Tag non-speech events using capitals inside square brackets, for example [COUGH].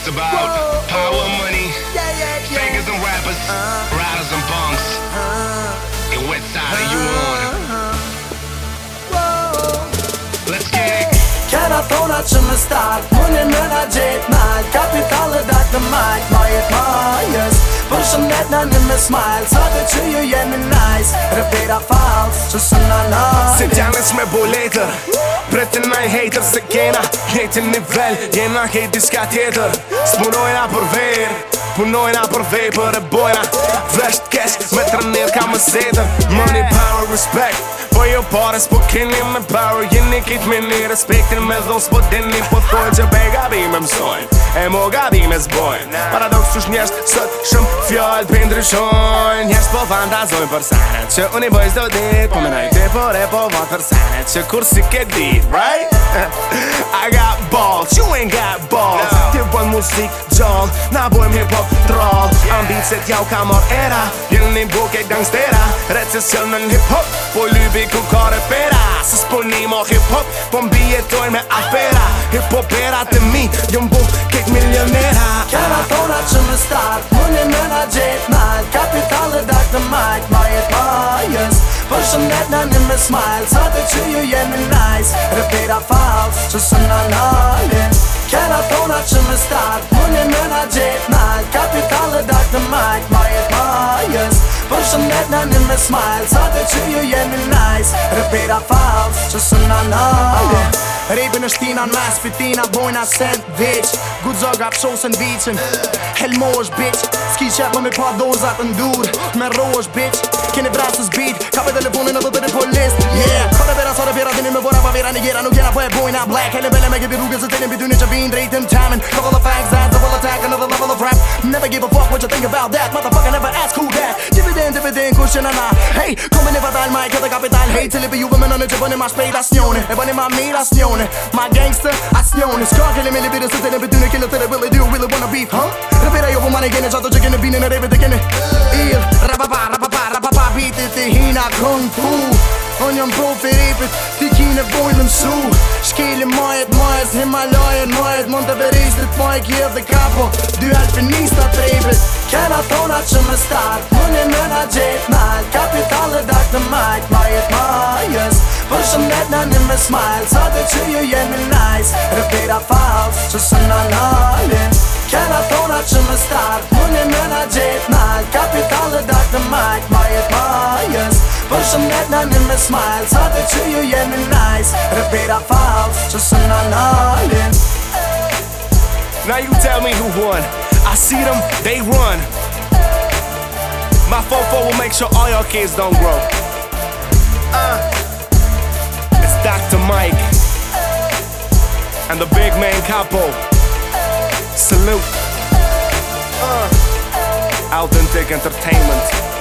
It's about power, money, yeah, yeah, yeah. fingers and rappers, uh, riders and punks. Uh, and what side uh, are you on? Kjera tona që më start Mune me nga gjet nalt Kapitalet dhe të majt Majet majës Për shëndet në në me smile Sa të që ju jemi nice Repera fals Që së në nalit Se gjallës me boletër Hejtër se kena Hejtër nivell Jena hejt diska tjetër S'munojna për vejr Punojna për vej për e bojna Vesh të kesh Me të rënir ka më setër Money power respect Po jo pares, po keni me power Jeni kit me një respektin me dhons Po deni po thoi që pe gabime mësojn E mo gabime zbojnë Paradox qësh njësht sët shumë fjallë për ndryshojn Njësht po fantazojnë për sene Që unë i bëj zdo dit Po menaj te por e po vatë për po sene Që kur si ke dit, right? [LAUGHS] I got balls, you ain't got balls no muzik gjall Na bojmë hip hop troll Ambicet jau ka mor era Jelni buke gangstera Recesion në hip hop Po lybi ku ka pera Se s'poni mo hip hop Po mbi jetojnë me afera Hip hop era të mi Jum bu kek milionera Kjara tona që më start Mune me na gjet mal Kapitale dak të majt Për shëndet në një me smile Sa të që ju jemi nice Repeta a që së në nalin Kjera tona që me start Mënje me na gjith nalt Kapitale dark the mic Majet majës Për shëndet në një me smile Sa të që ju jemi nice Repeta a që së në nalin Rejpi në shtina në mes Fitina bojna sen Vich Good zog up shosen vichin Helmo është bitch Ski chat med par za tandoor Men rouge bitch, kan det brasas beat Kappar telefonen och låter den på list Yeah, kolla deras har det flera timmar med våra barbera Negera nog gärna på en boina black Hellre väljer mig i ryggen så tiden blir du nyttja vin Dra hit den timern, couple of facts ads Double attack, another level of rap Never give a fuck what you think about that Motherfucker never ask who that Dividend, dividend, kurserna Hey, kommer ni vara där, Mike, heter kapital Hey, till i juven men har ni inte vunnit match, babe, assione Är vunnit man mer assione My gangster, assione Skakar eller millibitter så tiden blir du nyckeln och till det really do really wanna beef, huh? Ma ne gjenë qatë të gjenë bine në reve të kene Il, rapapa, rapapa, rapapa Bitit të hina kung fu Unë jam profi ripit Ti kine vojnë në mësu Shkeli majet, majet, himalajet, majet Mon të veristit, ma e kje dhe kapo Dy alpinista të ripit Kena thona që më start Unë e mëna gjetë mal Kapital e dark në majt Majet, majës për shëndet në një me smile Sa të që ju jemi nice Rëpira falsë, që së në nga smiles nice Now you tell me who won I see them, they run My 4-4 will make sure all your kids don't grow uh, It's Dr. Mike And the big man Capo Salute uh, Authentic Entertainment